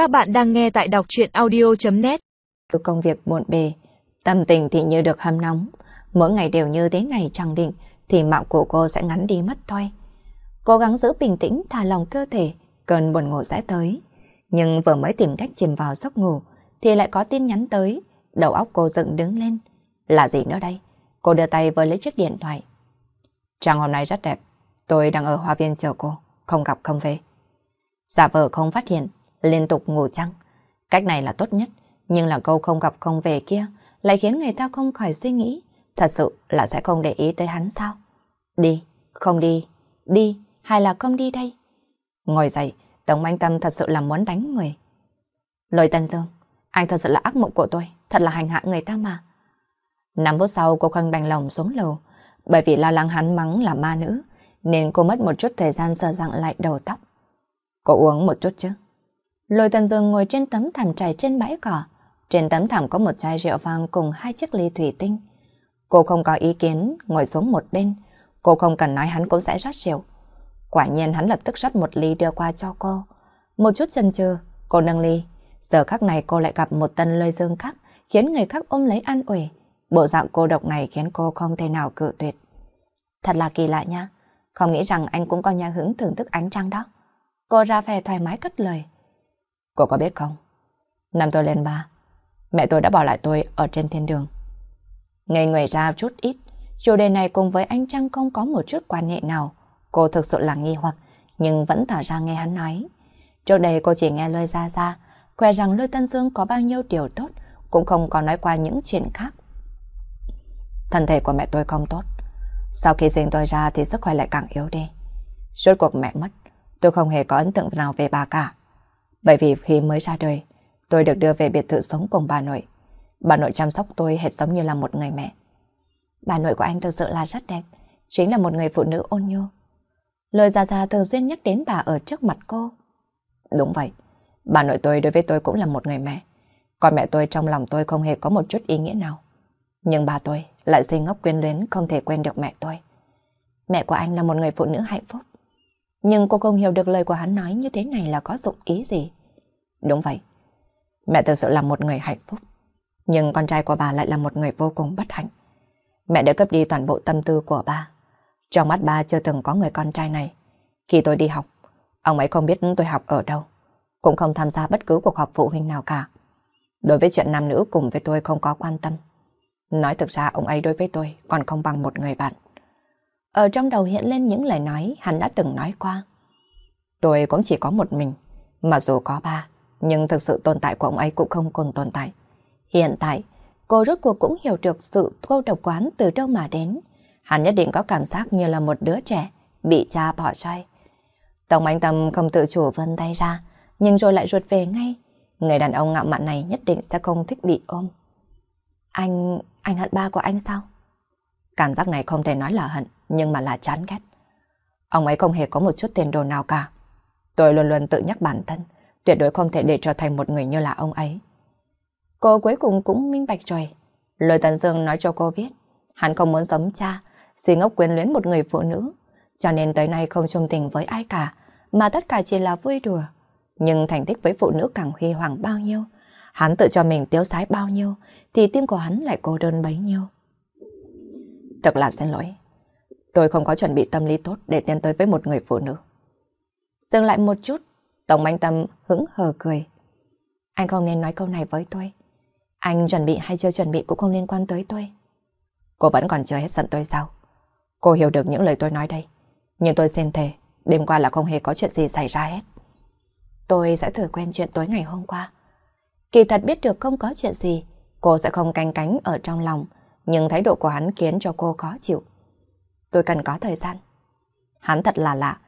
Các bạn đang nghe tại đọc chuyện audio.net Công việc buồn bề, tâm tình thì như được hâm nóng. Mỗi ngày đều như thế này chẳng định thì mạng của cô sẽ ngắn đi mất thôi. Cố gắng giữ bình tĩnh, thả lòng cơ thể, cơn buồn ngủ sẽ tới. Nhưng vừa mới tìm cách chìm vào giấc ngủ thì lại có tin nhắn tới. Đầu óc cô dựng đứng lên. Là gì nữa đây? Cô đưa tay với lấy chiếc điện thoại. Trang hôm nay rất đẹp. Tôi đang ở hoa viên chờ cô, không gặp không về. Giả vờ không phát hiện, liên tục ngủ trăng. Cách này là tốt nhất, nhưng là câu không gặp không về kia lại khiến người ta không khỏi suy nghĩ. Thật sự là sẽ không để ý tới hắn sao? Đi, không đi, đi, hay là không đi đây? Ngồi dậy, Tổng Anh Tâm thật sự là muốn đánh người. Lôi Tân Dương, anh thật sự là ác mộng của tôi, thật là hành hạ người ta mà. Năm phút sau cô không đành lòng xuống lầu, bởi vì lo lắng hắn mắng là ma nữ, nên cô mất một chút thời gian sờ dặn lại đầu tóc. Cô uống một chút chứ? Lôi Tần Dương ngồi trên tấm thảm trải trên bãi cỏ. Trên tấm thảm có một chai rượu vang cùng hai chiếc ly thủy tinh. Cô không có ý kiến, ngồi xuống một bên. Cô không cần nói hắn cũng sẽ rót rượu. Quả nhiên hắn lập tức rót một ly đưa qua cho cô. Một chút chần chừ, cô nâng ly. Giờ khắc này cô lại gặp một tân lôi dương khác, khiến người khác ôm lấy an ủi. Bộ dạng cô độc này khiến cô không thể nào cự tuyệt. Thật là kỳ lạ nha. Không nghĩ rằng anh cũng có nhà hứng thưởng thức ánh trăng đó. Cô ra vẻ thoải mái cất lời. Cô có biết không? Năm tôi lên ba, mẹ tôi đã bỏ lại tôi ở trên thiên đường. Ngây người ra chút ít, chủ đề này cùng với anh Trăng không có một chút quan hệ nào. Cô thực sự là nghi hoặc, nhưng vẫn tỏ ra nghe hắn nói. Trước đây cô chỉ nghe lôi ra ra, khoe rằng lôi Tân Dương có bao nhiêu điều tốt, cũng không có nói qua những chuyện khác. Thân thể của mẹ tôi không tốt. Sau khi sinh tôi ra thì sức khỏe lại càng yếu đi. Rốt cuộc mẹ mất, tôi không hề có ấn tượng nào về bà cả. Bởi vì khi mới ra đời, tôi được đưa về biệt thự sống cùng bà nội. Bà nội chăm sóc tôi hệt giống như là một người mẹ. Bà nội của anh thực sự là rất đẹp, chính là một người phụ nữ ôn nhu. Lời già già thường xuyên nhắc đến bà ở trước mặt cô. Đúng vậy, bà nội tôi đối với tôi cũng là một người mẹ. Còn mẹ tôi trong lòng tôi không hề có một chút ý nghĩa nào. Nhưng bà tôi lại sinh ngốc quyến luyến không thể quên được mẹ tôi. Mẹ của anh là một người phụ nữ hạnh phúc. Nhưng cô không hiểu được lời của hắn nói như thế này là có dụng ý gì. Đúng vậy. Mẹ thực sự là một người hạnh phúc. Nhưng con trai của bà lại là một người vô cùng bất hạnh. Mẹ đã cấp đi toàn bộ tâm tư của bà. Trong mắt ba chưa từng có người con trai này. Khi tôi đi học, ông ấy không biết tôi học ở đâu. Cũng không tham gia bất cứ cuộc họp phụ huynh nào cả. Đối với chuyện nam nữ cùng với tôi không có quan tâm. Nói thực ra ông ấy đối với tôi còn không bằng một người bạn. Ở trong đầu hiện lên những lời nói hắn đã từng nói qua. Tôi cũng chỉ có một mình, mà dù có ba, nhưng thực sự tồn tại của ông ấy cũng không còn tồn tại. Hiện tại, cô rốt cuộc cũng hiểu được sự cô độc quán từ đâu mà đến. Hắn nhất định có cảm giác như là một đứa trẻ bị cha bỏ rơi. Tổng anh Tâm không tự chủ vươn tay ra, nhưng rồi lại ruột về ngay. Người đàn ông ngạo mạn này nhất định sẽ không thích bị ôm. Anh, anh hận ba của anh sao? Cảm giác này không thể nói là hận, nhưng mà là chán ghét. Ông ấy không hề có một chút tiền đồ nào cả. Tôi luôn luôn tự nhắc bản thân, tuyệt đối không thể để trở thành một người như là ông ấy. Cô cuối cùng cũng minh bạch rồi. Lời Tần Dương nói cho cô biết, hắn không muốn giống cha, xin ngốc quyến luyến một người phụ nữ, cho nên tới nay không chung tình với ai cả, mà tất cả chỉ là vui đùa. Nhưng thành tích với phụ nữ càng huy hoàng bao nhiêu, hắn tự cho mình tiêu sái bao nhiêu, thì tim của hắn lại cô đơn bấy nhiêu. Thật là xin lỗi. Tôi không có chuẩn bị tâm lý tốt để tiến tới với một người phụ nữ. Dừng lại một chút, Tổng Anh Tâm hững hờ cười. Anh không nên nói câu này với tôi. Anh chuẩn bị hay chưa chuẩn bị cũng không liên quan tới tôi. Cô vẫn còn chưa hết giận tôi sao? Cô hiểu được những lời tôi nói đây. Nhưng tôi xin thề, đêm qua là không hề có chuyện gì xảy ra hết. Tôi sẽ thử quen chuyện tối ngày hôm qua. Kỳ thật biết được không có chuyện gì, cô sẽ không canh cánh ở trong lòng, nhưng thái độ của hắn khiến cho cô khó chịu. Tôi cần có thời gian. Hắn thật là lạ,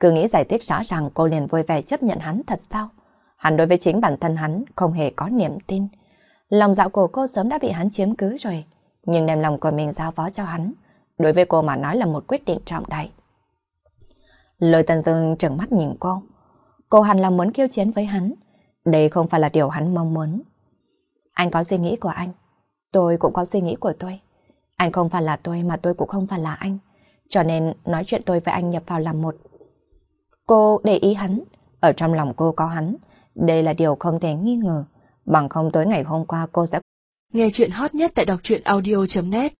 cứ nghĩ giải thích rõ ràng cô liền vui vẻ chấp nhận hắn thật sao? Hắn đối với chính bản thân hắn không hề có niềm tin. Lòng dạo của cô sớm đã bị hắn chiếm cứ rồi, nhưng đem lòng của mình giao phó cho hắn, đối với cô mà nói là một quyết định trọng đại. Lôi Tần Dương trừng mắt nhìn cô. Cô hẳn là muốn kêu chiến với hắn. Đây không phải là điều hắn mong muốn. Anh có suy nghĩ của anh. Tôi cũng có suy nghĩ của tôi. Anh không phải là tôi mà tôi cũng không phải là anh. Cho nên nói chuyện tôi với anh nhập vào làm một. Cô để ý hắn. Ở trong lòng cô có hắn. đây là điều không thể nghi ngờ. Bằng không tối ngày hôm qua cô sẽ... Nghe chuyện hot nhất tại đọc truyện audio.net